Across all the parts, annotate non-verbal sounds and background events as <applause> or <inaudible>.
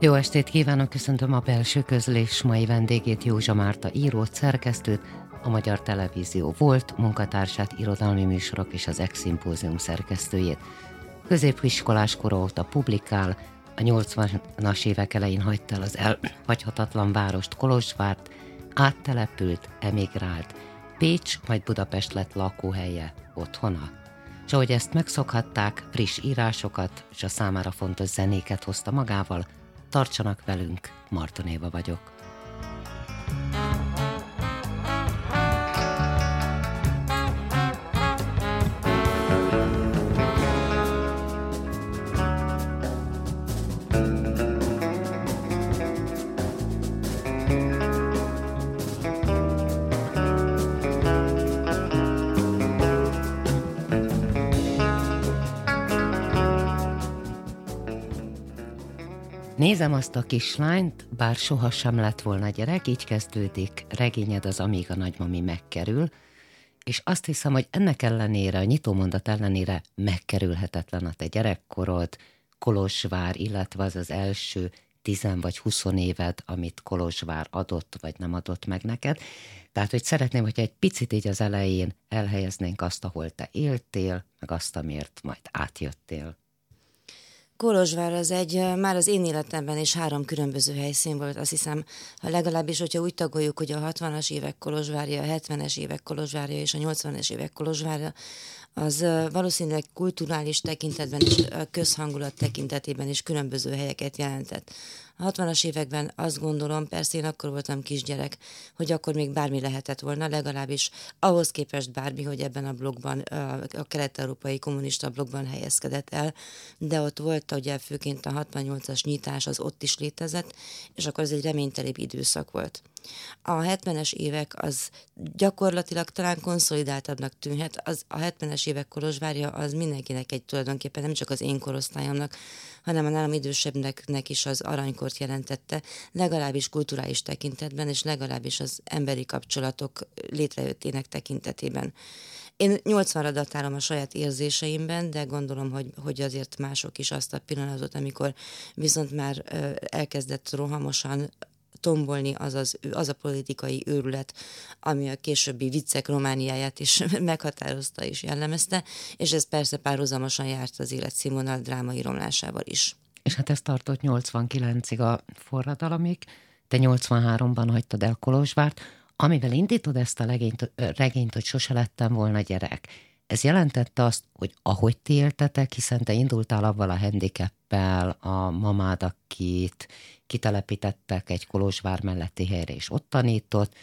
Jó estét kívánok, köszöntöm a belső közlés mai vendégét Józsa Márta írót, szerkesztőt, a Magyar Televízió volt munkatársát, irodalmi műsorok és az Ex-szimpózium szerkesztőjét. Középiskolás kora óta publikál, a 80-as évek elején hagyta el az elhagyhatatlan várost Kolozsvárt, áttelepült, emigrált, Pécs, majd Budapest lett lakóhelye, otthona. És ahogy ezt megszokhatták, friss írásokat és a számára fontos zenéket hozta magával, Tartsanak velünk, Martonéva vagyok. Nézem azt a kislányt, bár sohasem lett volna gyerek, így kezdődik regényed az Amíg a nagymami megkerül, és azt hiszem, hogy ennek ellenére, a nyitómondat ellenére megkerülhetetlen a te gyerekkorod, Kolozsvár, illetve az az első tizen vagy huszon éved, amit Kolozsvár adott vagy nem adott meg neked. Tehát, hogy szeretném, hogy egy picit így az elején elhelyeznénk azt, ahol te éltél, meg azt, amiért majd átjöttél. Kolozsvár az egy, már az én életemben is három különböző helyszín volt, azt hiszem, legalábbis, hogyha úgy tagoljuk, hogy a 60-as évek Kolozsvárja, a 70-es évek Kolozsvárja és a 80-es évek Kolozsvárja, az valószínűleg kulturális tekintetben és közhangulat tekintetében is különböző helyeket jelentett. A 60-as években azt gondolom, persze én akkor voltam kisgyerek, hogy akkor még bármi lehetett volna, legalábbis ahhoz képest bármi, hogy ebben a blogban, a kelet-európai kommunista blogban helyezkedett el, de ott volt ugye főként a 68-as nyitás, az ott is létezett, és akkor ez egy reménytelibb időszak volt. A 70-es évek az gyakorlatilag talán konszolidáltabbnak tűnhet, az a 70-es évek Kolozsvárja az mindenkinek egy tulajdonképpen nem csak az én korosztályomnak, hanem a nálam idősebbnek is az aranykort jelentette, legalábbis kulturális tekintetben, és legalábbis az emberi kapcsolatok létrejöttének tekintetében. Én 80-ra datálom a saját érzéseimben, de gondolom, hogy, hogy azért mások is azt a pillanatot, amikor viszont már elkezdett rohamosan tombolni az, az, az a politikai őrület, ami a későbbi viccek Romániáját is <laughs> meghatározta és jellemezte, és ez persze párhuzamosan járt az életszínvonal drámai romlásával is. És hát ez tartott 89-ig a forradalomig, te 83-ban hagytad el Kolozsvárt, amivel indítod ezt a regényt, regényt, hogy sose lettem volna gyerek. Ez jelentette azt, hogy ahogy ti éltetek, hiszen te indultál avval a handicappel, a mamád, akit kitelepítettek egy Kolozsvár melletti helyre, és ott tanított,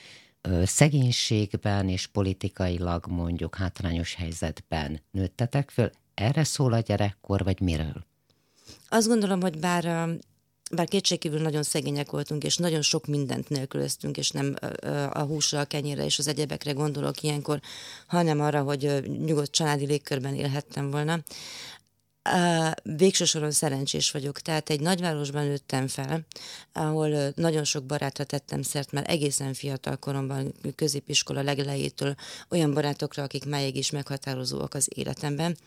szegénységben és politikailag mondjuk hátrányos helyzetben nőttetek föl. Erre szól a gyerekkor, vagy miről? Azt gondolom, hogy bár bár kétségkívül nagyon szegények voltunk, és nagyon sok mindent nélkülöztünk, és nem a húsra, a kenyérre és az egyebekre gondolok ilyenkor, hanem arra, hogy nyugodt családi légkörben élhettem volna. Végső soron szerencsés vagyok, tehát egy nagyvárosban nőttem fel, ahol nagyon sok barátra tettem szert, már egészen fiatal koromban, középiskola legelejétől olyan barátokra, akik máig is meghatározóak az életemben,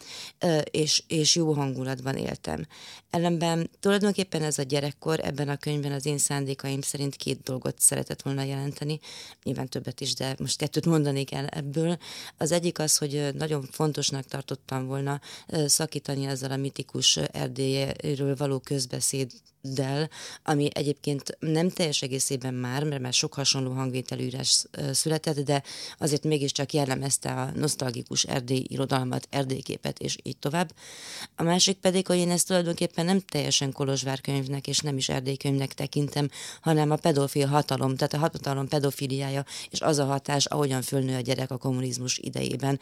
és, és jó hangulatban éltem. Ellenben tulajdonképpen ez a gyerekkor ebben a könyvben az én szándékaim szerint két dolgot szeretett volna jelenteni, nyilván többet is, de most kettőt mondanék el ebből. Az egyik az, hogy nagyon fontosnak tartottam volna szakítani az ezzel a mitikus Erdélyről való közbeszéddel, ami egyébként nem teljes egészében már, mert már sok hasonló hangvételűrás született, de azért mégiscsak jellemezte a nosztalgikus Erdély irodalmat, Erdélyképet, és így tovább. A másik pedig, hogy én ezt tulajdonképpen nem teljesen Kolozsvár könyvnek, és nem is Erdélykönyvnek tekintem, hanem a pedofil hatalom, tehát a hatalom pedofiliája, és az a hatás, ahogyan fölnő a gyerek a kommunizmus idejében.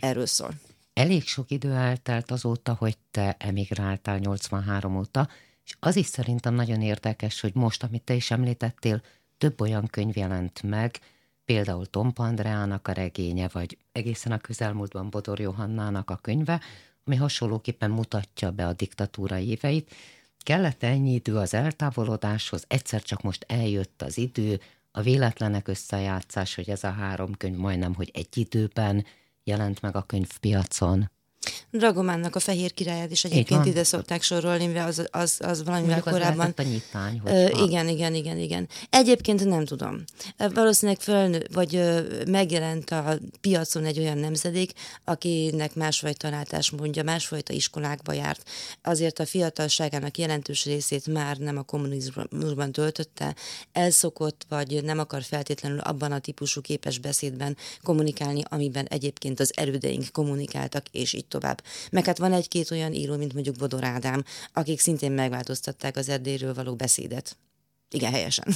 Erről szól. Elég sok idő eltelt azóta, hogy te emigráltál 83 óta, És az is szerintem nagyon érdekes, hogy most, amit te is említettél, több olyan könyv jelent meg, például Tom Andreának a regénye, vagy egészen a közelmúltban Bodor Johannának a könyve, ami hasonlóképpen mutatja be a diktatúra éveit. Kellett ennyi idő az eltávolodáshoz, egyszer csak most eljött az idő, a véletlenek összejátszás, hogy ez a három könyv majdnem, hogy egy időben jelent meg a könyvpiacon. Dragománnak a fehér királyát is egyébként ide szokták sorolni, mivel az, az, az valamivel Mondjuk korábban... Az a nyitány, ö, igen, igen, igen, igen. Egyébként nem tudom. Valószínűleg fölnő, vagy ö, megjelent a piacon egy olyan nemzedék, akinek másfajta látásmódja, másfajta iskolákba járt. Azért a fiatalságának jelentős részét már nem a kommunizmusban töltötte, elszokott, vagy nem akar feltétlenül abban a típusú képes beszédben kommunikálni, amiben egyébként az erődeink kommunikáltak, és így tovább. Meg hát van egy-két olyan író, mint mondjuk Bodor Ádám, akik szintén megváltoztatták az Erdélyről való beszédet. Igen, helyesen.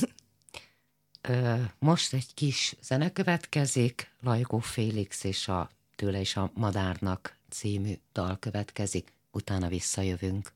Most egy kis zene következik, Lajkó Félix és a Tőle és a Madárnak című dal következik, utána visszajövünk.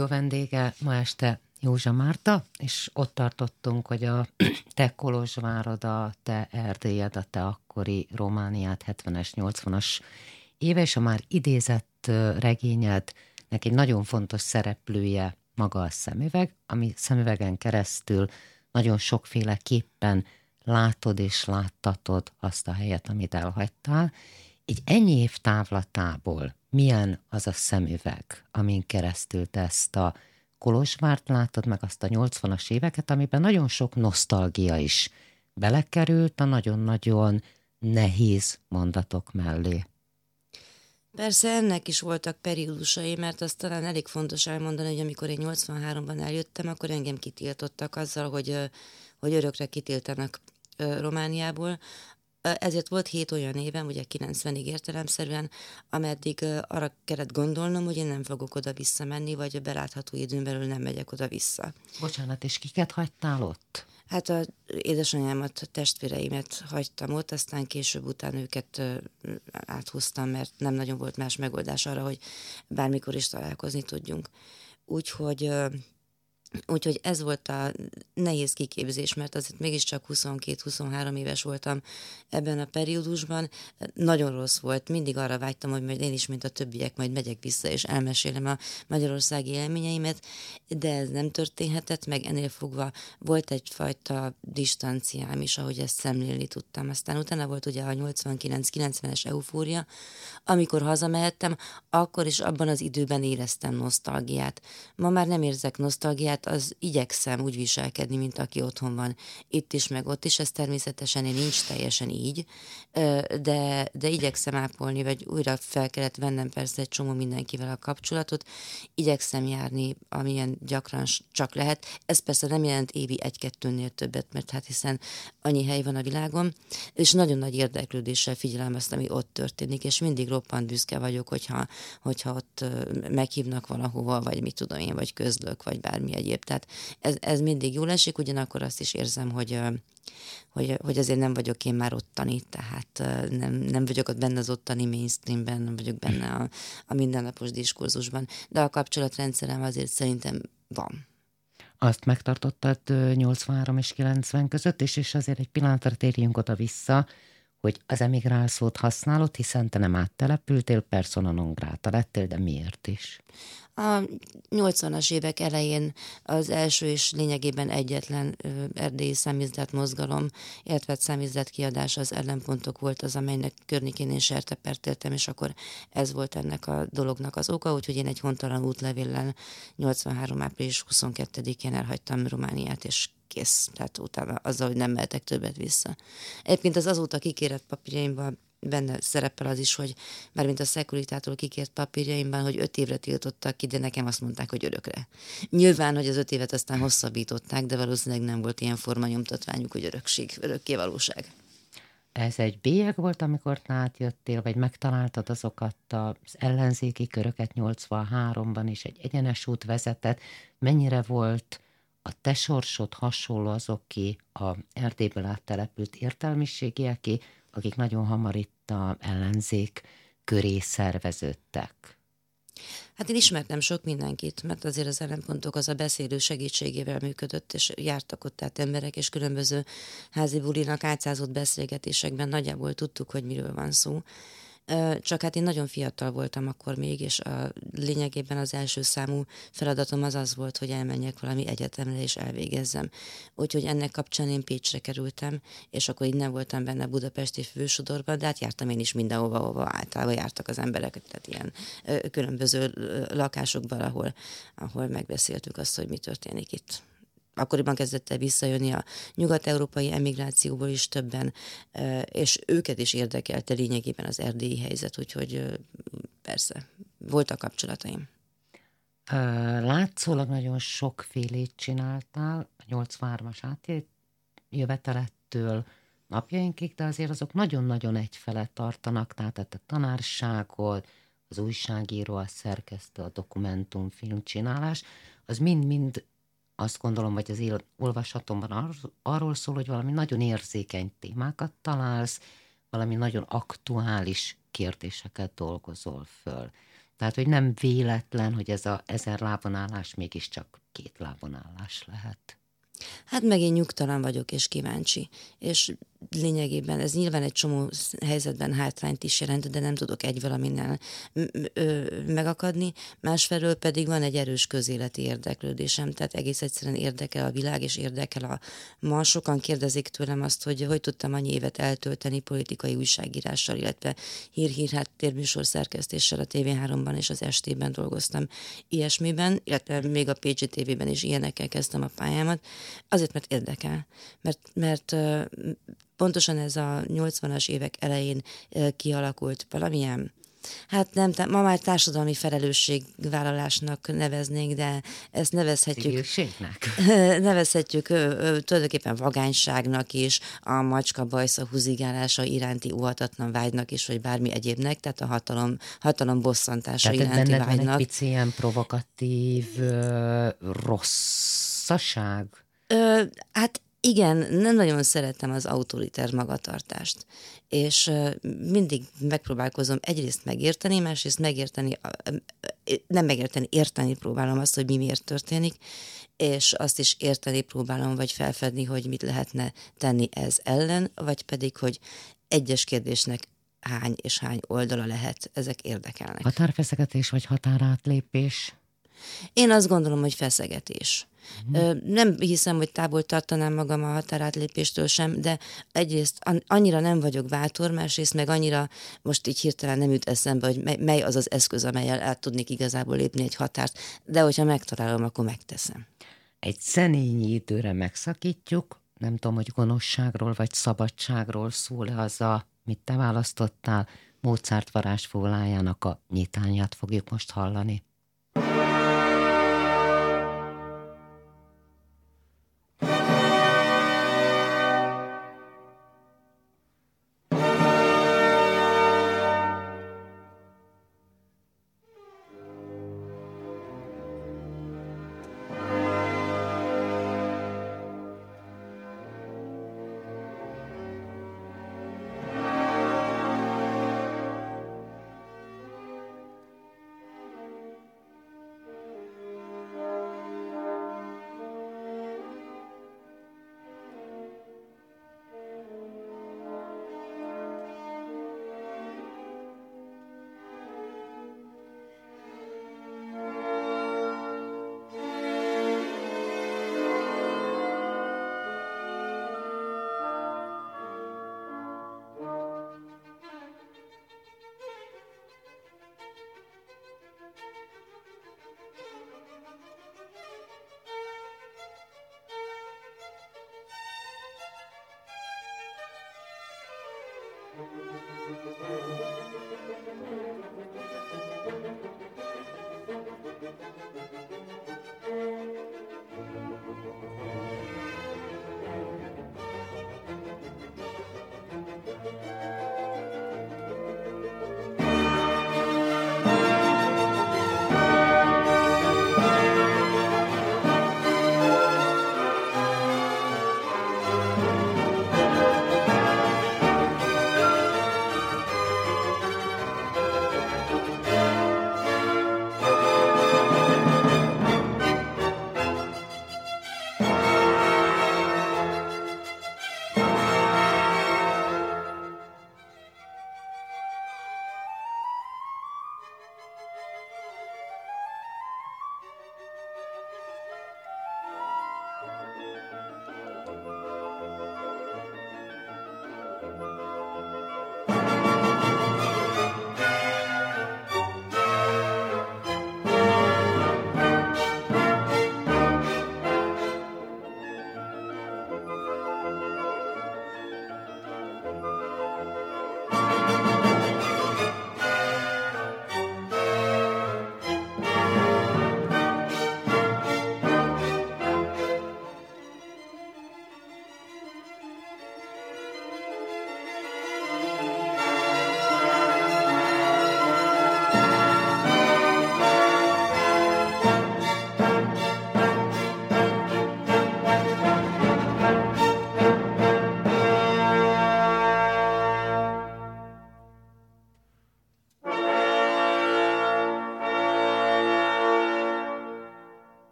Stúdió vendége ma este Józsa Márta, és ott tartottunk, hogy a <clears throat> te Kolozsvárod, a te Erdélyed, a te akkori Romániát 70-es, 80-as éve, és a már idézett regényed, neki nagyon fontos szereplője maga a szemüveg, ami szemüvegen keresztül nagyon sokféleképpen látod és láttatod azt a helyet, amit elhagytál. Egy ennyi év távlatából milyen az a szemüveg, amin keresztül te ezt a Kolozsvárt látod, meg azt a 80-as éveket, amiben nagyon sok nosztalgia is belekerült a nagyon-nagyon nehéz mondatok mellé. Persze ennek is voltak periódusai, mert azt talán elég fontos elmondani, hogy amikor én 83-ban eljöttem, akkor engem kitiltottak azzal, hogy, hogy örökre kitiltanak Romániából. Ezért volt hét olyan évem, ugye 90-ig értelemszerűen, ameddig arra kellett gondolnom, hogy én nem fogok oda visszamenni, vagy a belátható időn belül nem megyek oda vissza. Bocsánat, és kiket hagytál ott? Hát a édesanyámat, a testvéreimet hagytam ott, aztán később után őket áthoztam, mert nem nagyon volt más megoldás arra, hogy bármikor is találkozni tudjunk. Úgyhogy Úgyhogy ez volt a nehéz kiképzés, mert azért mégiscsak 22-23 éves voltam ebben a periódusban. Nagyon rossz volt, mindig arra vágytam, hogy majd én is, mint a többiek, majd megyek vissza és elmesélem a magyarországi élményeimet, de ez nem történhetett, meg ennél fogva volt egyfajta distanciám is, ahogy ezt szemlélni tudtam. Aztán utána volt ugye a 89-90-es eufória, amikor hazamehettem, akkor is abban az időben éreztem nosztalgiát. Ma már nem érzek nosztalgiát, hát az igyekszem úgy viselkedni, mint aki otthon van, itt is, meg ott is, ez természetesen én nincs teljesen így, de, de igyekszem ápolni, vagy újra fel kellett vennem persze egy csomó mindenkivel a kapcsolatot, igyekszem járni, amilyen gyakran csak lehet. Ez persze nem jelent évi egy-kettőnél többet, mert hát hiszen annyi hely van a világon, és nagyon nagy érdeklődéssel figyelem azt, ami ott történik, és mindig roppant büszke vagyok, hogyha, hogyha ott meghívnak valahova, vagy mit tudom én, vagy közlök, vagy bármi egy egyéb. Tehát ez, ez mindig jól esik, ugyanakkor azt is érzem, hogy, hogy, hogy azért nem vagyok én már ottani, tehát nem, nem vagyok ott benne az ottani mainstreamben, nem vagyok benne a, a mindennapos diskurzusban, de a kapcsolatrendszerem azért szerintem van. Azt megtartottad 83 és 90 között, és, és azért egy pillanatra térjünk oda vissza, hogy az emigrál szót használod, hiszen te nem áttelepültél, persona non grata lettél, de miért is? A 80-as évek elején az első és lényegében egyetlen erdélyi számizdat mozgalom, illetve számizdat kiadás az ellenpontok volt az, amelynek környékén én sertepert éltem, és akkor ez volt ennek a dolognak az oka, úgyhogy én egy hontalan útlevéllel 83. április 22-én elhagytam Romániát, és kész. Tehát utána azzal, hogy nem mehetek többet vissza. Egyébként az azóta kikérett papírjaimban benne szerepel az is, hogy már mint a szekuritától kikért papírjaimban, hogy öt évre tiltottak ki, de nekem azt mondták, hogy örökre. Nyilván, hogy az öt évet aztán hosszabbították, de valószínűleg nem volt ilyen formanyomtatványuk, hogy örökség, örökké valóság. Ez egy bélyeg volt, amikor átjöttél, vagy megtaláltad azokat az ellenzéki köröket 83-ban is, egy egyenes út vezetett. Mennyire volt a te sorsod hasonló azoké a Erdélyből áttelepült értelmiségieké, akik nagyon hamar itt a ellenzék köré szerveződtek? Hát én ismertem sok mindenkit, mert azért az ellenpontok az a beszélő segítségével működött, és jártak ott tehát emberek, és különböző házi bulinak átszázott beszélgetésekben nagyjából tudtuk, hogy miről van szó. Csak hát én nagyon fiatal voltam akkor még, és a lényegében az első számú feladatom az az volt, hogy elmenjek valami egyetemre és elvégezzem. Úgyhogy ennek kapcsán én Pécsre kerültem, és akkor így nem voltam benne budapesti fősodorban, de hát jártam én is mindenhova, ahova általában jártak az emberek, tehát ilyen különböző lakásokban, ahol, ahol megbeszéltük azt, hogy mi történik itt akkoriban kezdett el visszajönni a nyugat-európai emigrációból is többen, és őket is érdekelte lényegében az erdélyi helyzet, úgyhogy persze, voltak kapcsolataim. Látszólag nagyon sokfélét csináltál, a 83-as átjét jövetelettől napjainkig, de azért azok nagyon-nagyon egyfele tartanak, tehát a tanárságot, az újságíró, a szerkesztő, a dokumentumfilm csinálás, az mind-mind azt gondolom, hogy az él, olvasatomban ar- arról szól, hogy valami nagyon érzékeny témákat találsz, valami nagyon aktuális kérdéseket dolgozol föl. Tehát, hogy nem véletlen, hogy ez a ezer lábon állás mégiscsak két lábon állás lehet. Hát megint nyugtalan vagyok és kíváncsi. És lényegében ez nyilván egy csomó helyzetben hátrányt is jelent, de nem tudok egy valaminnel megakadni. Másfelől pedig van egy erős közéleti érdeklődésem, tehát egész egyszerűen érdekel a világ, és érdekel a ma. Sokan kérdezik tőlem azt, hogy hogy tudtam annyi évet eltölteni politikai újságírással, illetve hír-hír hát térbűsor szerkesztéssel a TV3-ban és az estében dolgoztam ilyesmiben, illetve még a PGTV-ben is ilyenekkel kezdtem a pályámat. Azért, mert érdekel. Mert, mert pontosan ez a 80-as évek elején kialakult valamilyen Hát nem, ma már társadalmi felelősségvállalásnak neveznénk, de ezt nevezhetjük... <laughs> nevezhetjük tulajdonképpen vagányságnak is, a macska bajsza húzigálása iránti óhatatlan vágynak is, vagy bármi egyébnek, tehát a hatalom, hatalom bosszantása tehát iránti vágynak. Van egy pici ilyen provokatív rosszaság? Ö, hát igen, nem nagyon szeretem az autoriter magatartást, és mindig megpróbálkozom egyrészt megérteni, másrészt megérteni, nem megérteni, érteni próbálom azt, hogy mi miért történik, és azt is érteni próbálom, vagy felfedni, hogy mit lehetne tenni ez ellen, vagy pedig, hogy egyes kérdésnek hány és hány oldala lehet, ezek érdekelnek. Határfeszegetés vagy határátlépés? Én azt gondolom, hogy feszegetés. Mm. Nem hiszem, hogy távol tartanám magam a határátlépéstől sem, de egyrészt annyira nem vagyok bátor, másrészt meg annyira most így hirtelen nem jut eszembe, hogy mely az az eszköz, amelyel el tudnék igazából lépni egy határt, de hogyha megtalálom, akkor megteszem. Egy szenényi időre megszakítjuk, nem tudom, hogy gonoszságról vagy szabadságról szól-e az a, mit te választottál, Mozart varázsfólájának a nyitányát fogjuk most hallani. Thank you.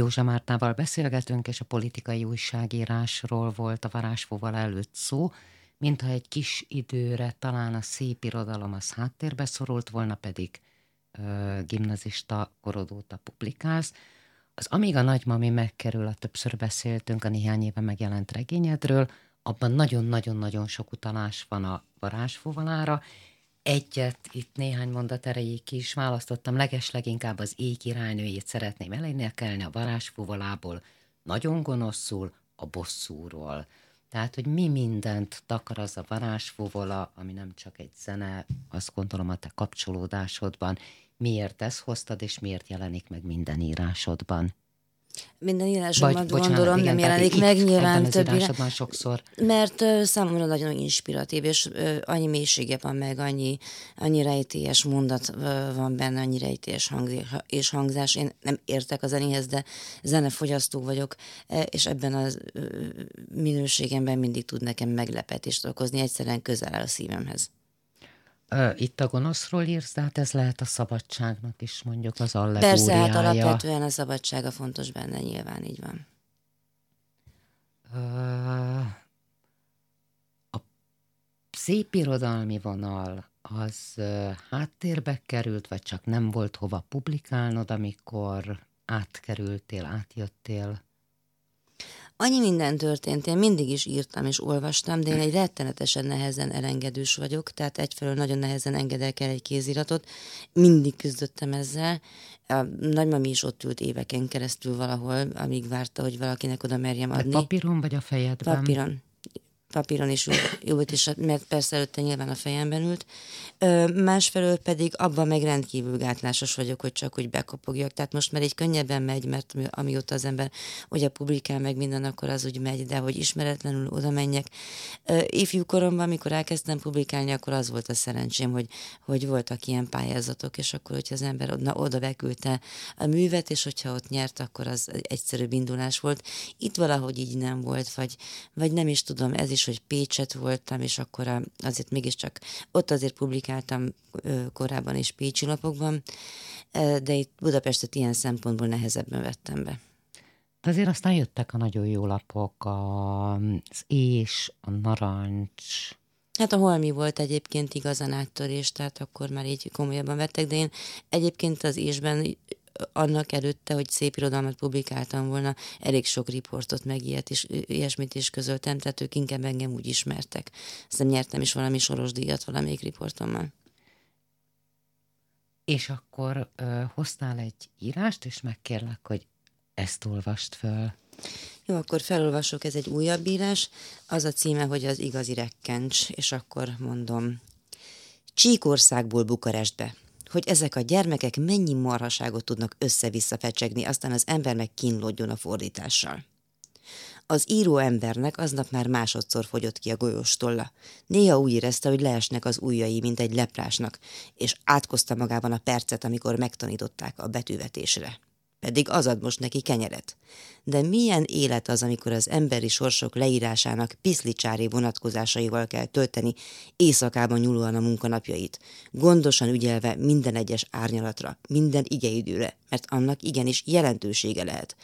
Józsa Mártával beszélgetünk, és a politikai újságírásról volt a varázsfóval előtt szó, mintha egy kis időre talán a szép irodalom az háttérbe szorult volna, pedig ö, gimnazista korod publikálsz. Az Amíg a nagymami megkerül, a többször beszéltünk a néhány éve megjelent regényedről, abban nagyon-nagyon-nagyon sok utalás van a varázsfóvalára, egyet, itt néhány mondat erejéig is választottam, legesleginkább az éj királynőjét szeretném elénekelni a varázsfúvolából, nagyon gonoszul a bosszúról. Tehát, hogy mi mindent takar az a varázsfúvola, ami nem csak egy zene, azt gondolom a te kapcsolódásodban, miért ezt hoztad, és miért jelenik meg minden írásodban. Minden írásomban gondolom, igen, nem jelenik meg nyilván többire. sokszor. Mert uh, számomra nagyon inspiratív, és uh, annyi mélysége van meg, annyi, annyi rejtélyes mondat uh, van benne, annyi rejtélyes hang és hangzás. Én nem értek a zenéhez, de zenefogyasztó vagyok, uh, és ebben a uh, minőségemben mindig tud nekem meglepetést okozni, egyszerűen közel áll a szívemhez. Itt a gonoszról írsz, de hát ez lehet a szabadságnak is mondjuk az allegóriája. Persze, hát alapvetően a szabadsága fontos benne, nyilván így van. A szép irodalmi vonal az háttérbe került, vagy csak nem volt hova publikálnod, amikor átkerültél, átjöttél Annyi minden történt, én mindig is írtam és olvastam, de én egy rettenetesen nehezen elengedős vagyok, tehát egyfelől nagyon nehezen engedek el egy kéziratot, mindig küzdöttem ezzel. A nagymami is ott ült éveken keresztül valahol, amíg várta, hogy valakinek oda merjem adni. De papíron vagy a fejedben? Papíron. Papíron is ült, és mert persze előtte nyilván a fejemben ült. Másfelől pedig abban meg rendkívül gátlásos vagyok, hogy csak úgy bekopogjak. Tehát most már egy könnyebben megy, mert amióta az ember ugye publikál meg minden, akkor az úgy megy, de hogy ismeretlenül oda menjek. Ifjú koromban, amikor elkezdtem publikálni, akkor az volt a szerencsém, hogy, hogy voltak ilyen pályázatok, és akkor, hogyha az ember oda, oda beküldte a művet, és hogyha ott nyert, akkor az egyszerűbb indulás volt. Itt valahogy így nem volt, vagy, vagy nem is tudom, ez is, hogy Pécset voltam, és akkor azért mégiscsak ott azért publikáltam korábban is Pécsi lapokban, de itt Budapestet ilyen szempontból nehezebben vettem be. De azért aztán jöttek a nagyon jó lapok, az És, a Narancs, Hát a holmi volt egyébként igazán áttörés, tehát akkor már így komolyabban vettek, de én egyébként az ésben annak előtte, hogy szép irodalmat publikáltam volna, elég sok riportot, meg ilyet is, ilyesmit is közöltem, tehát ők inkább engem úgy ismertek. Aztán nyertem is valami soros díjat valamelyik riportommal. És akkor ö, hoztál egy írást, és megkérlek, hogy ezt olvast föl. Jó, akkor felolvasok, ez egy újabb írás. Az a címe, hogy az igazi rekkencs, és akkor mondom. Csíkországból Bukarestbe hogy ezek a gyermekek mennyi marhaságot tudnak össze-vissza fecsegni, aztán az ember meg kínlódjon a fordítással. Az író embernek aznap már másodszor fogyott ki a golyóstolla. Néha úgy érezte, hogy leesnek az ujjai, mint egy leprásnak, és átkozta magában a percet, amikor megtanították a betűvetésre pedig az ad most neki kenyeret. De milyen élet az, amikor az emberi sorsok leírásának piszlicsári vonatkozásaival kell tölteni éjszakában nyúlóan a munkanapjait, gondosan ügyelve minden egyes árnyalatra, minden igeidőre, mert annak igenis jelentősége lehet.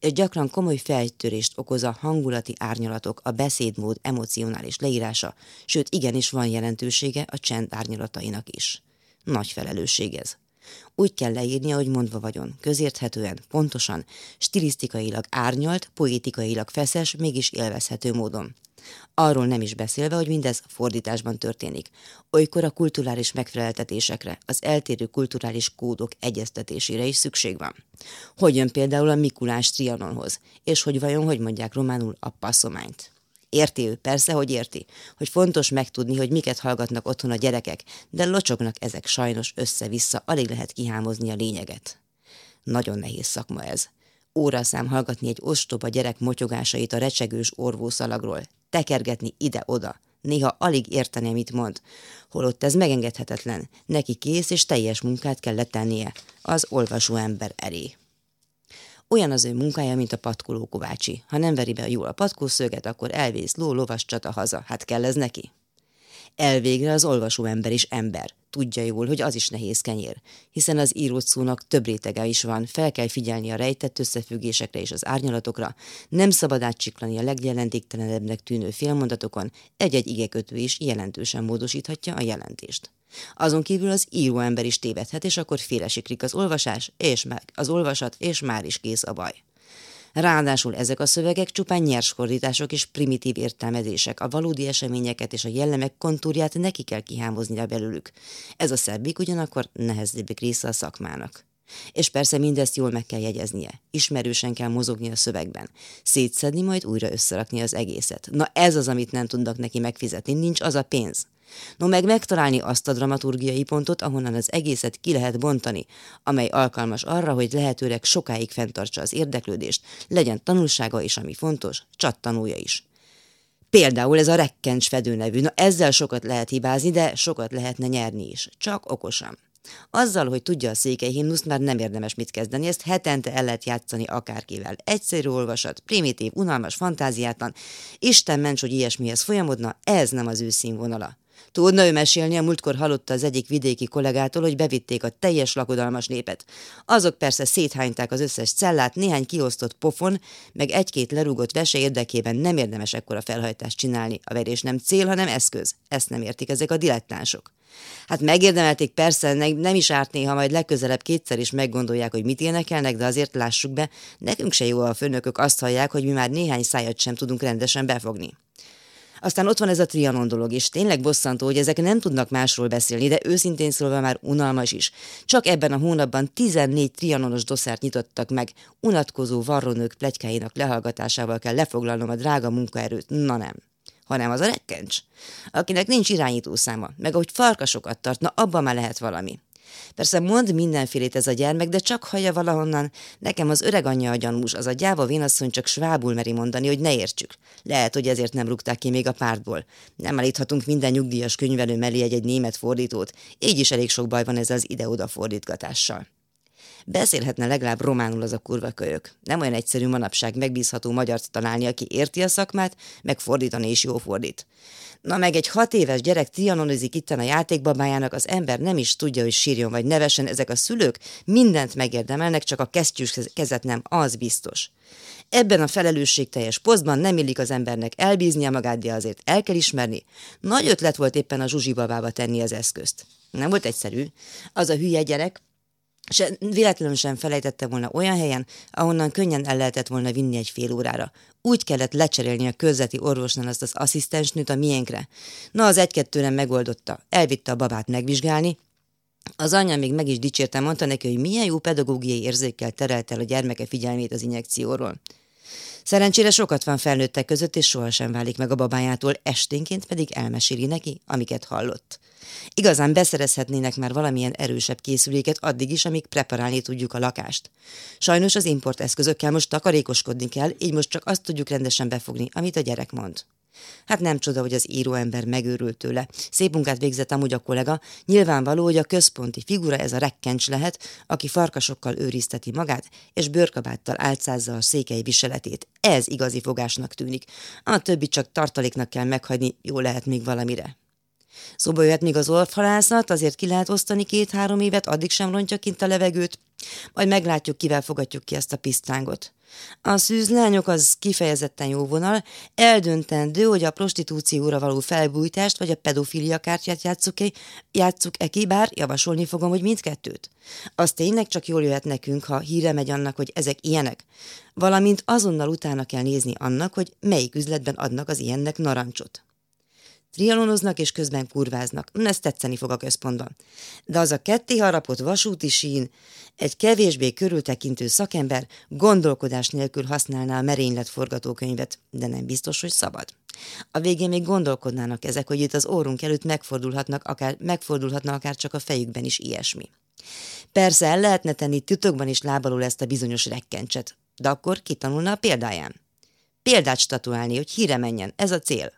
Gyakran komoly fejtörést okoz a hangulati árnyalatok, a beszédmód emocionális leírása, sőt igenis van jelentősége a csend árnyalatainak is. Nagy felelősség ez. Úgy kell leírnia, hogy mondva vagyon, közérthetően, pontosan, stilisztikailag árnyalt, poétikailag feszes, mégis élvezhető módon. Arról nem is beszélve, hogy mindez fordításban történik. Olykor a kulturális megfeleltetésekre, az eltérő kulturális kódok egyeztetésére is szükség van. Hogy jön például a Mikulás Trianonhoz, és hogy vajon hogy mondják románul a passzományt. Érti ő, persze, hogy érti, hogy fontos megtudni, hogy miket hallgatnak otthon a gyerekek, de locsognak ezek sajnos össze-vissza, alig lehet kihámozni a lényeget. Nagyon nehéz szakma ez. Óraszám hallgatni egy ostoba gyerek motyogásait a recsegős orvószalagról, tekergetni ide-oda, néha alig érteni, mit mond. Holott ez megengedhetetlen, neki kész és teljes munkát kell letennie az olvasó ember elé. Olyan az ő munkája, mint a patkoló kovácsi. Ha nem veri be jól a patkószöget, akkor elvész ló, lovas csata haza. Hát kell ez neki? Elvégre az olvasó ember is ember. Tudja jól, hogy az is nehéz kenyér, hiszen az írott szónak több rétege is van, fel kell figyelni a rejtett összefüggésekre és az árnyalatokra, nem szabad átcsiklani a legjelentéktelenebbnek tűnő félmondatokon, egy-egy igekötő is jelentősen módosíthatja a jelentést. Azon kívül az íróember is tévedhet, és akkor félresiklik az olvasás, és meg az olvasat, és már is kész a baj. Ráadásul ezek a szövegek csupán nyers fordítások és primitív értelmezések, a valódi eseményeket és a jellemek kontúrját neki kell kihámozni belőlük. Ez a szebbik, ugyanakkor nehezebbik része a szakmának. És persze mindezt jól meg kell jegyeznie. Ismerősen kell mozogni a szövegben. Szétszedni, majd újra összerakni az egészet. Na ez az, amit nem tudnak neki megfizetni, nincs az a pénz. No meg megtalálni azt a dramaturgiai pontot, ahonnan az egészet ki lehet bontani, amely alkalmas arra, hogy lehetőleg sokáig fenntartsa az érdeklődést, legyen tanulsága is, ami fontos, csattanója is. Például ez a rekkencs fedő nevű, na ezzel sokat lehet hibázni, de sokat lehetne nyerni is, csak okosan. Azzal, hogy tudja a székely himnuszt, már nem érdemes mit kezdeni, ezt hetente el lehet játszani akárkivel. Egyszerű olvasat, primitív, unalmas, fantáziátlan. Isten ments, hogy ilyesmihez folyamodna, ez nem az ő színvonala. Tudna ő mesélni, a múltkor hallotta az egyik vidéki kollégától, hogy bevitték a teljes lakodalmas népet. Azok persze széthányták az összes cellát, néhány kiosztott pofon, meg egy-két lerúgott vese érdekében nem érdemes ekkora felhajtást csinálni. A verés nem cél, hanem eszköz. Ezt nem értik ezek a dilettánsok. Hát megérdemelték persze, nem is árt néha, majd legközelebb kétszer is meggondolják, hogy mit énekelnek, de azért lássuk be, nekünk se jó a főnökök azt hallják, hogy mi már néhány szájat sem tudunk rendesen befogni. Aztán ott van ez a Trianon dolog, és tényleg bosszantó, hogy ezek nem tudnak másról beszélni, de őszintén szólva már unalmas is. Csak ebben a hónapban 14 trianonos doszert nyitottak meg, unatkozó varronők plegykáinak lehallgatásával kell lefoglalnom a drága munkaerőt. Na nem. hanem az a rekkencs, akinek nincs irányítószáma, meg ahogy farkasokat tart, na abban már lehet valami. Persze mond mindenfélét ez a gyermek, de csak hallja valahonnan. Nekem az öreg anyja a gyanús, az a gyáva vénasszony csak svábul meri mondani, hogy ne értsük. Lehet, hogy ezért nem rúgták ki még a pártból. Nem állíthatunk minden nyugdíjas könyvelő mellé egy-egy német fordítót, így is elég sok baj van ezzel az ide-oda fordítgatással. Beszélhetne legalább románul az a kurva kölyök. Nem olyan egyszerű manapság megbízható magyart találni, aki érti a szakmát, meg fordítani is jó fordít. Na meg egy hat éves gyerek trianonozik itten a játékbabájának, az ember nem is tudja, hogy sírjon vagy nevesen, ezek a szülők mindent megérdemelnek, csak a kesztyűs kezet nem, az biztos. Ebben a felelősségteljes posztban nem illik az embernek elbíznia magát, de azért el kell ismerni. Nagy ötlet volt éppen a zsuzsibabába tenni az eszközt. Nem volt egyszerű. Az a hülye gyerek, se, véletlenül sem felejtette volna olyan helyen, ahonnan könnyen el lehetett volna vinni egy fél órára. Úgy kellett lecserélni a közveti orvosnál azt az asszisztensnőt a miénkre. Na, az egy-kettőre megoldotta. Elvitte a babát megvizsgálni, az anyja még meg is dicsérte, mondta neki, hogy milyen jó pedagógiai érzékkel terelte el a gyermeke figyelmét az injekcióról. Szerencsére sokat van felnőttek között, és sohasem válik meg a babájától, esténként pedig elmeséli neki, amiket hallott. Igazán beszerezhetnének már valamilyen erősebb készüléket addig is, amíg preparálni tudjuk a lakást. Sajnos az import eszközökkel most takarékoskodni kell, így most csak azt tudjuk rendesen befogni, amit a gyerek mond. Hát nem csoda, hogy az íróember megőrült tőle. Szép munkát végzett amúgy a kollega. Nyilvánvaló, hogy a központi figura ez a rekkencs lehet, aki farkasokkal őrizteti magát, és bőrkabáttal álcázza a székely viseletét. Ez igazi fogásnak tűnik. A többi csak tartaléknak kell meghagyni, jó lehet még valamire. Szóba jöhet még az olvhalászat, azért ki lehet osztani két-három évet, addig sem rontja kint a levegőt. Majd meglátjuk, kivel fogadjuk ki ezt a pisztángot. A szűzlányok az kifejezetten jó vonal, eldöntendő, hogy a prostitúcióra való felbújtást vagy a pedofilia kártyát játsszuk-e, játsszuk-e ki, bár javasolni fogom, hogy mindkettőt. Az tényleg csak jól jöhet nekünk, ha híre megy annak, hogy ezek ilyenek. Valamint azonnal utána kell nézni annak, hogy melyik üzletben adnak az ilyennek narancsot. Trialonoznak és közben kurváznak. Ez tetszeni fog a központban. De az a ketté harapott vasúti sín, egy kevésbé körültekintő szakember gondolkodás nélkül használná a merénylet forgatókönyvet, de nem biztos, hogy szabad. A végén még gondolkodnának ezek, hogy itt az órunk előtt megfordulhatnak akár, megfordulhatna akár csak a fejükben is ilyesmi. Persze el lehetne tenni titokban is lábalul ezt a bizonyos rekkencset, de akkor kitanulna a példáján. Példát statuálni, hogy híre menjen, ez a cél.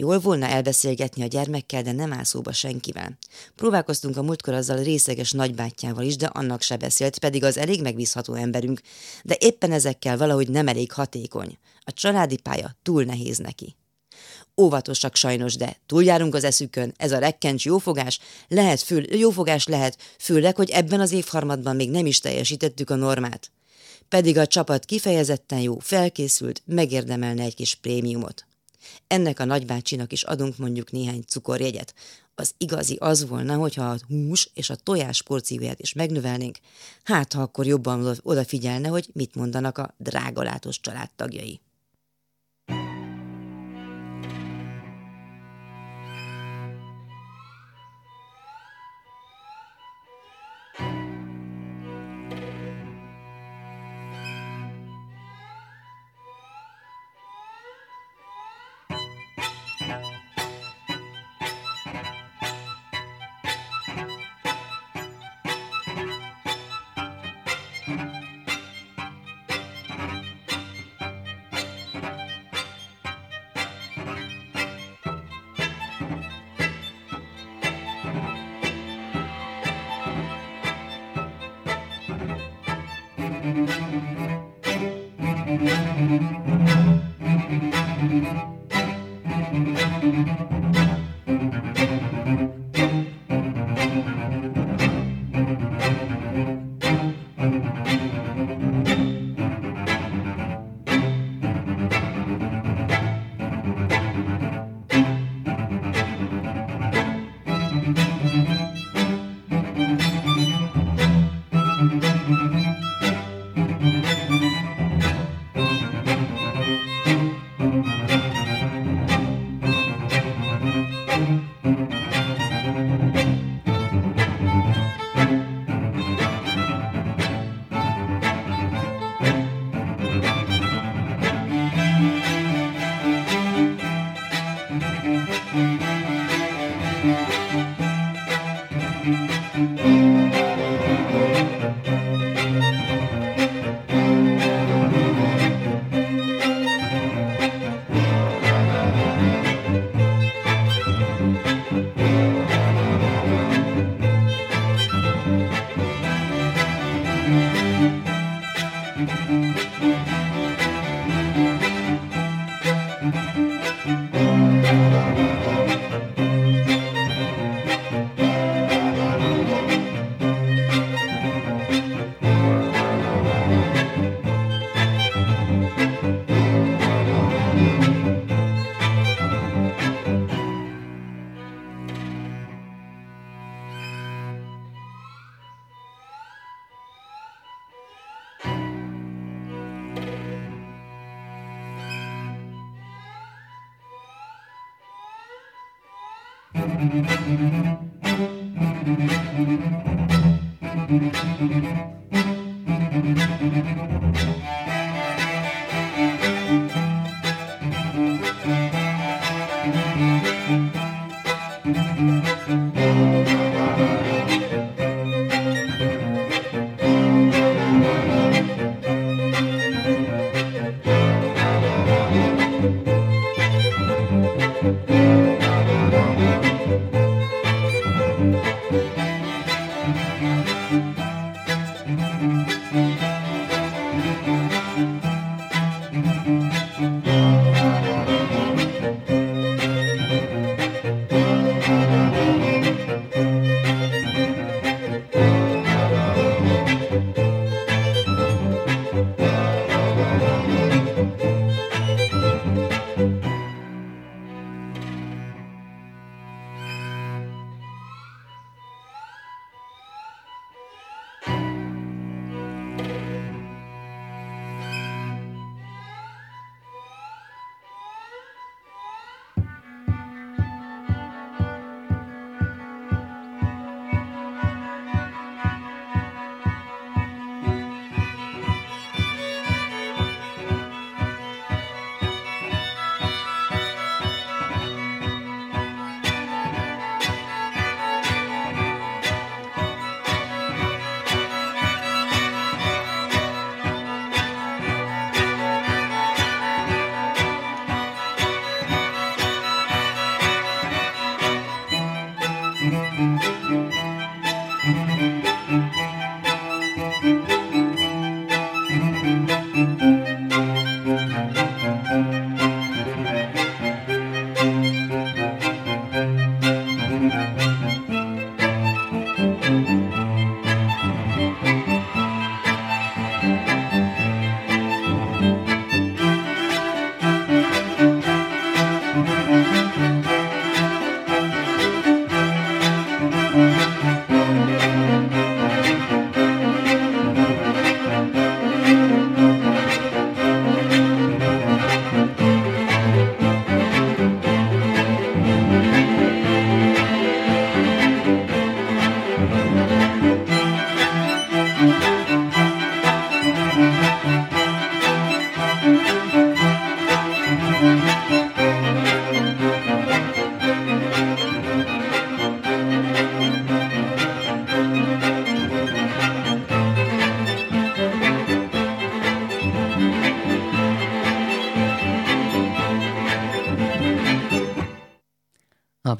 Jól volna elbeszélgetni a gyermekkel, de nem áll szóba senkivel. Próbálkoztunk a múltkor azzal a részeges nagybátyjával is, de annak se beszélt, pedig az elég megbízható emberünk, de éppen ezekkel valahogy nem elég hatékony. A családi pálya túl nehéz neki. Óvatosak sajnos, de túljárunk az eszükön, ez a rekkencs jófogás, lehet fül, jófogás lehet, főleg, hogy ebben az évharmadban még nem is teljesítettük a normát. Pedig a csapat kifejezetten jó, felkészült, megérdemelne egy kis prémiumot. Ennek a nagybácsinak is adunk mondjuk néhány cukorjegyet. Az igazi az volna, hogyha a hús és a tojás porcióját is megnövelnénk, hát ha akkor jobban odafigyelne, hogy mit mondanak a drágalátos családtagjai.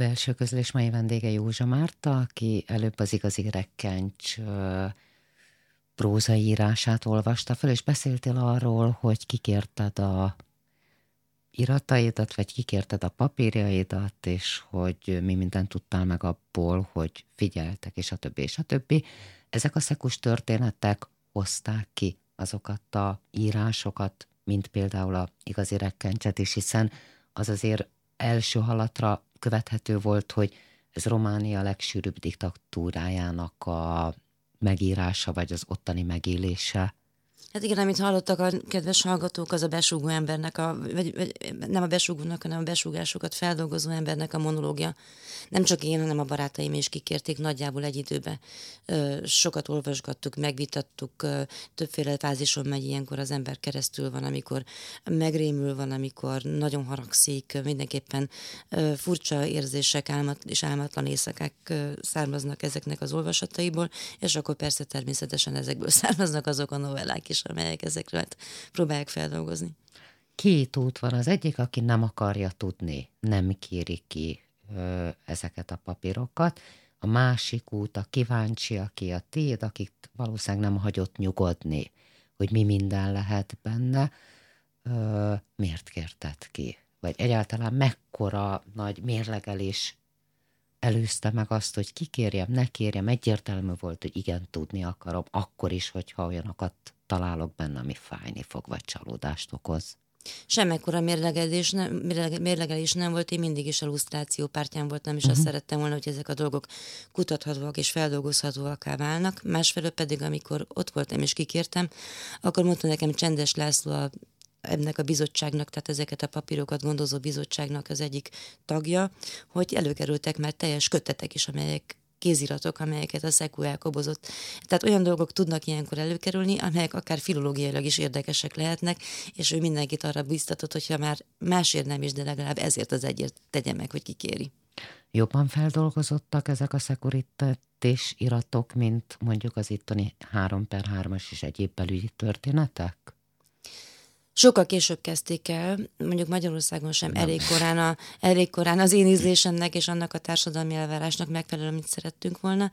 Belső közlés mai vendége Józsa Márta, aki előbb az igazi rekkencs prózaírását olvasta fel, és beszéltél arról, hogy kikérted a irataidat, vagy kikérted a papírjaidat, és hogy mi mindent tudtál meg abból, hogy figyeltek, és a többi, és a többi. Ezek a szekus történetek hozták ki azokat a írásokat, mint például a igazi rekkencset is, hiszen az azért első halatra követhető volt, hogy ez Románia legsűrűbb diktatúrájának a megírása, vagy az ottani megélése. Hát igen, amit hallottak a kedves hallgatók, az a besúgó embernek, a, vagy, vagy nem a besúgónak, hanem a besúgásokat feldolgozó embernek a monológia. Nem csak én, hanem a barátaim is kikérték nagyjából egy időbe. Sokat olvasgattuk, megvitattuk, többféle fázison megy ilyenkor az ember keresztül van, amikor megrémül van, amikor nagyon haragszik, mindenképpen furcsa érzések álmat, és álmatlan éjszakák származnak ezeknek az olvasataiból, és akkor persze természetesen ezekből <laughs> származnak azok a novellák is, amelyek ezekről hát próbálják feldolgozni. Két út van. Az egyik, aki nem akarja tudni, nem kéri ki ö, ezeket a papírokat. A másik út a kíváncsi, aki a tiéd, akit valószínűleg nem hagyott nyugodni, hogy mi minden lehet benne, ö, miért kérted ki? Vagy egyáltalán mekkora nagy mérlegelés előzte meg azt, hogy kikérjem, ne kérjem, egyértelmű volt, hogy igen, tudni akarom, akkor is, hogyha olyanokat találok benne, ami fájni fog, vagy csalódást okoz. Semmekkora mérlegelés nem, mérlegelés nem volt, én mindig is a lusztráció pártján voltam, és uh-huh. azt mhm. szerettem volna, hogy ezek a dolgok kutathatóak és feldolgozhatóak válnak. Másfelől pedig, amikor ott voltam és kikértem, akkor mondta nekem Csendes László a ennek a bizottságnak, tehát ezeket a papírokat gondozó bizottságnak az egyik tagja, hogy előkerültek már teljes kötetek is, amelyek kéziratok, amelyeket a Szekú elkobozott. Tehát olyan dolgok tudnak ilyenkor előkerülni, amelyek akár filológiailag is érdekesek lehetnek, és ő mindenkit arra biztatott, hogyha már másért nem is, de legalább ezért az egyért tegye meg, hogy kikéri. Jobban feldolgozottak ezek a szekurités iratok, mint mondjuk az itteni 3 per 3-as és egyéb belügyi történetek? Sokkal később kezdték el, mondjuk Magyarországon sem elég korán, a, elég korán az én ízlésemnek és annak a társadalmi elvárásnak megfelelően, amit szerettünk volna,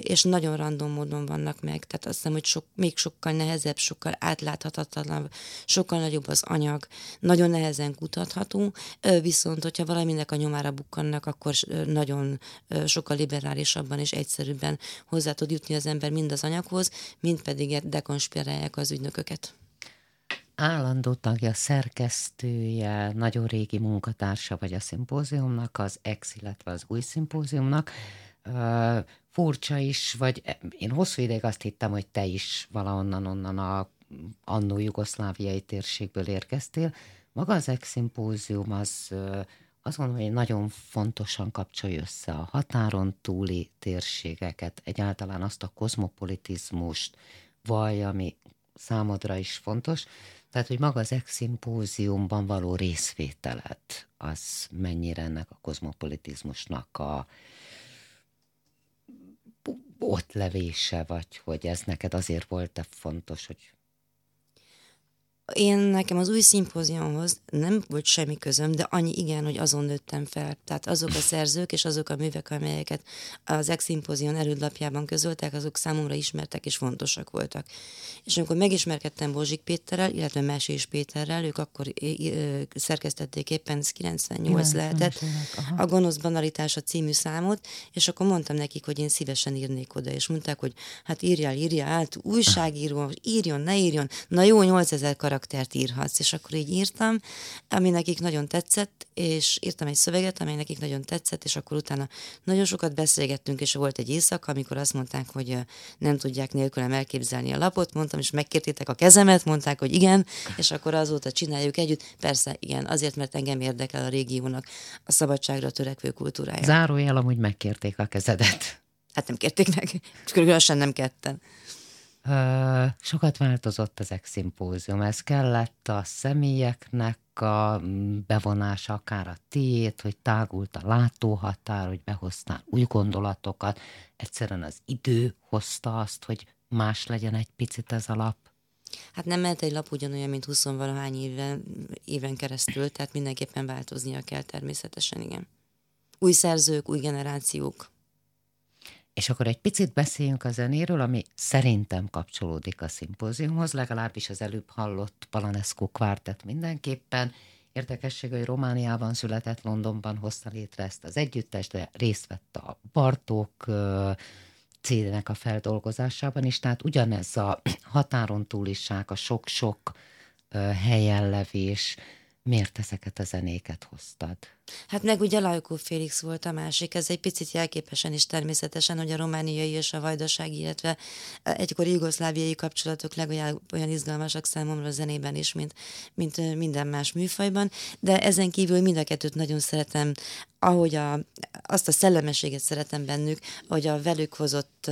és nagyon random módon vannak meg. Tehát azt hiszem, hogy sok, még sokkal nehezebb, sokkal átláthatatlanabb, sokkal nagyobb az anyag, nagyon nehezen kutatható, viszont hogyha valaminek a nyomára bukkannak, akkor nagyon sokkal liberálisabban és egyszerűbben hozzá tud jutni az ember mind az anyaghoz, mind pedig dekonspirálják az ügynököket állandó tagja, szerkesztője, nagyon régi munkatársa vagy a szimpóziumnak, az ex, illetve az új szimpóziumnak. Uh, furcsa is, vagy e, én hosszú ideig azt hittem, hogy te is valahonnan onnan a annó jugoszláviai térségből érkeztél. Maga az ex-szimpózium az uh, azt mondom, hogy nagyon fontosan kapcsolja össze a határon túli térségeket, egyáltalán azt a kozmopolitizmust, vagy ami számodra is fontos, tehát, hogy maga az exszimpóziumban való részvételet, az mennyire ennek a kozmopolitizmusnak a ott levése, vagy hogy ez neked azért volt-e fontos, hogy én nekem az új szimpóziumhoz nem volt semmi közöm, de annyi igen, hogy azon nőttem fel. Tehát azok a szerzők és azok a művek, amelyeket az ex-szimpózion erődlapjában közöltek, azok számomra ismertek és fontosak voltak. És amikor megismerkedtem Bozsik Péterrel, illetve Mesés Péterrel, ők akkor szerkesztették éppen, ez 98 lehetett, a Gonosz Banalitása című számot, és akkor mondtam nekik, hogy én szívesen írnék oda, és mondták, hogy hát írjál, írjál át, újságíró, írjon, ne írjon, na jó, 8000 karakter karaktert írhatsz, és akkor így írtam, ami nekik nagyon tetszett, és írtam egy szöveget, ami nekik nagyon tetszett, és akkor utána nagyon sokat beszélgettünk, és volt egy éjszaka, amikor azt mondták, hogy nem tudják nélkülem elképzelni a lapot, mondtam, és megkértétek a kezemet, mondták, hogy igen, és akkor azóta csináljuk együtt. Persze, igen, azért, mert engem érdekel a régiónak a szabadságra törekvő kultúrája. Zárójel, amúgy megkérték a kezedet. Hát nem kérték meg, különösen nem ketten. Sokat változott az exszimpózium, ez kellett a személyeknek a mm, bevonása, akár a tiét, hogy tágult a látóhatár, hogy behoztál új gondolatokat, egyszerűen az idő hozta azt, hogy más legyen egy picit ez a lap. Hát nem mehet egy lap ugyanolyan, mint 20 valahány éven, éven keresztül, tehát mindenképpen változnia kell természetesen, igen. Új szerzők, új generációk. És akkor egy picit beszéljünk a zenéről, ami szerintem kapcsolódik a szimpóziumhoz, legalábbis az előbb hallott Palanescu kvártet mindenképpen. Érdekesség, hogy Romániában született, Londonban hozta létre ezt az együttest, de részt vett a Bartók célének a feldolgozásában is, tehát ugyanez a határon túliság, a sok-sok helyen levés, miért ezeket a zenéket hoztad? Hát meg ugye Lajkó Félix volt a másik, ez egy picit jelképesen is természetesen, hogy a romániai és a vajdasági, illetve egykor jugoszláviai kapcsolatok legalább olyan izgalmasak számomra a zenében is, mint, mint minden más műfajban, de ezen kívül mind a kettőt nagyon szeretem, ahogy a, azt a szellemességet szeretem bennük, hogy a velük hozott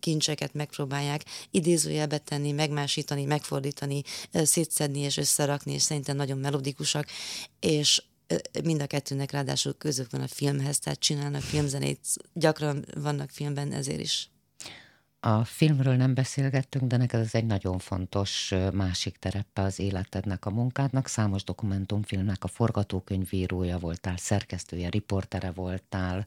kincseket megpróbálják idézőjelbe tenni, megmásítani, megfordítani, szétszedni és összerakni, és szerintem nagyon melodikusak, és mind a kettőnek ráadásul között van a filmhez, tehát csinálnak filmzenét, gyakran vannak filmben ezért is. A filmről nem beszélgettünk, de neked ez egy nagyon fontos másik terepe az életednek, a munkádnak. Számos dokumentumfilmnek a forgatókönyvírója voltál, szerkesztője, riportere voltál.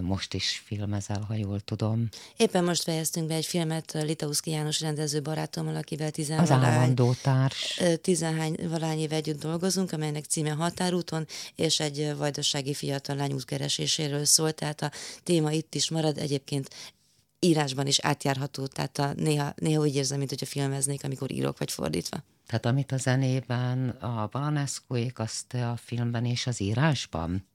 Most is filmezel, ha jól tudom. Éppen most fejeztünk be egy filmet Litauszki János rendező barátommal, akivel Az állandó társ. Tizenhány valány éve együtt dolgozunk, amelynek címe Határúton, és egy vajdasági fiatal lány útkereséséről szól, tehát a téma itt is marad. Egyébként írásban is átjárható, tehát a, néha, néha úgy érzem, mint hogyha filmeznék, amikor írok, vagy fordítva. Tehát amit a zenében a Balneszkóék, azt a filmben és az írásban?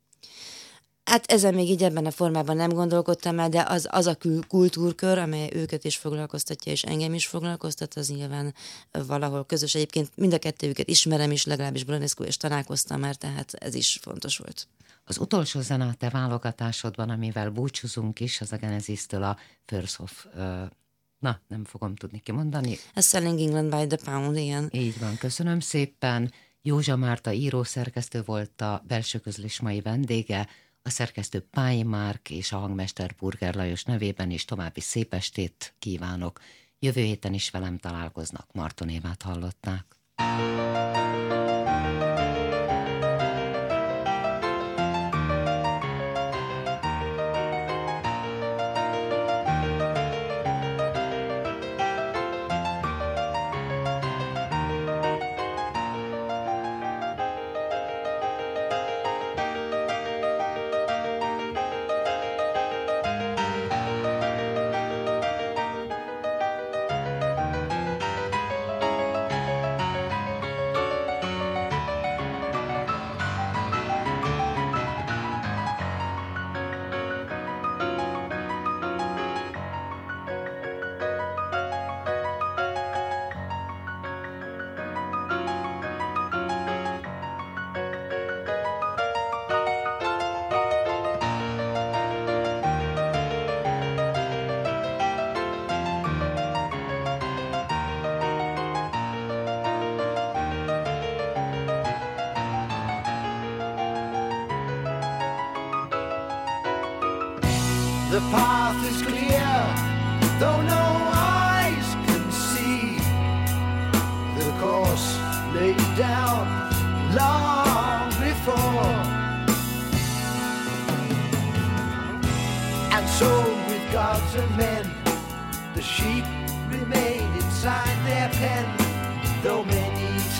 Hát ezen még így ebben a formában nem gondolkodtam el, de az, az a kultúrkör, amely őket is foglalkoztatja, és engem is foglalkoztat, az nyilván valahol közös. Egyébként mind a kettőjüket ismerem is, legalábbis Bronescu, és találkoztam már, tehát ez is fontos volt. Az utolsó zene a te válogatásodban, amivel búcsúzunk is, az a Genesis-től a First of Na, nem fogom tudni kimondani. A Selling England by the Pound, igen. Így van, köszönöm szépen. Józsa Márta író-szerkesztő volt a belső közlés mai vendége, a szerkesztő Pályi Márk és a hangmester Burger Lajos nevében is további szép estét kívánok. Jövő héten is velem találkoznak, Marton Évát hallották. The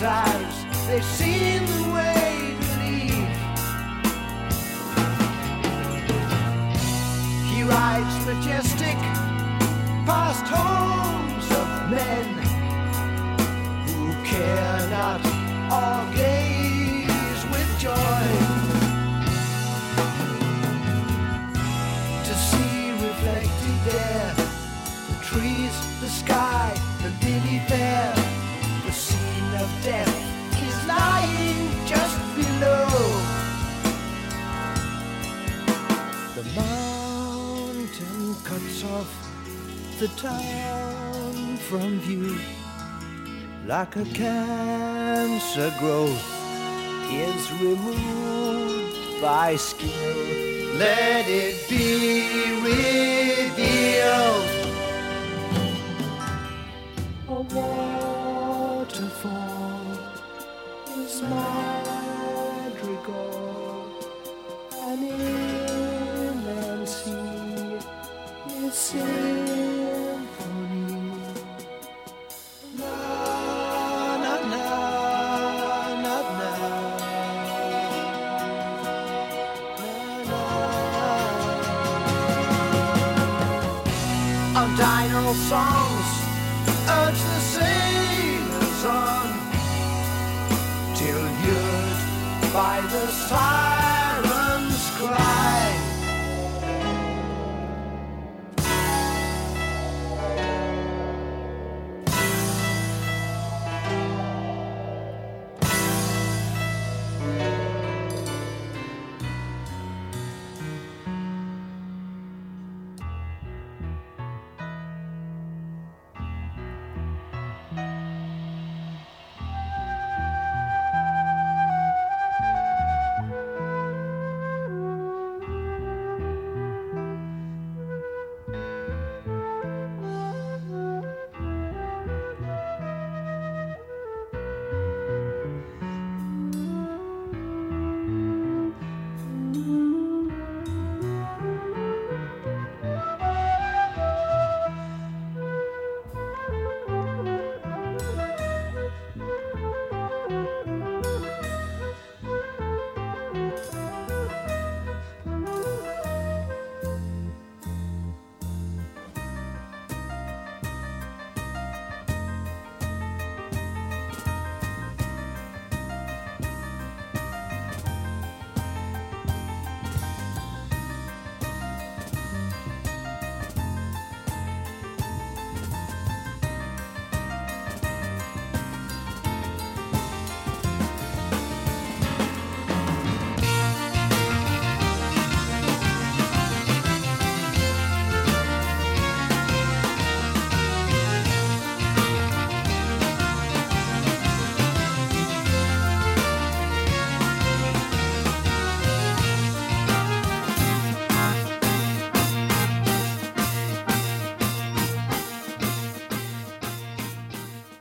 they've seen the way beneath. He rides majestic past homes of men who care not or cuts off the town from view like a cancer growth is removed by skill. Let it be revealed. A waterfall is madrigal, song.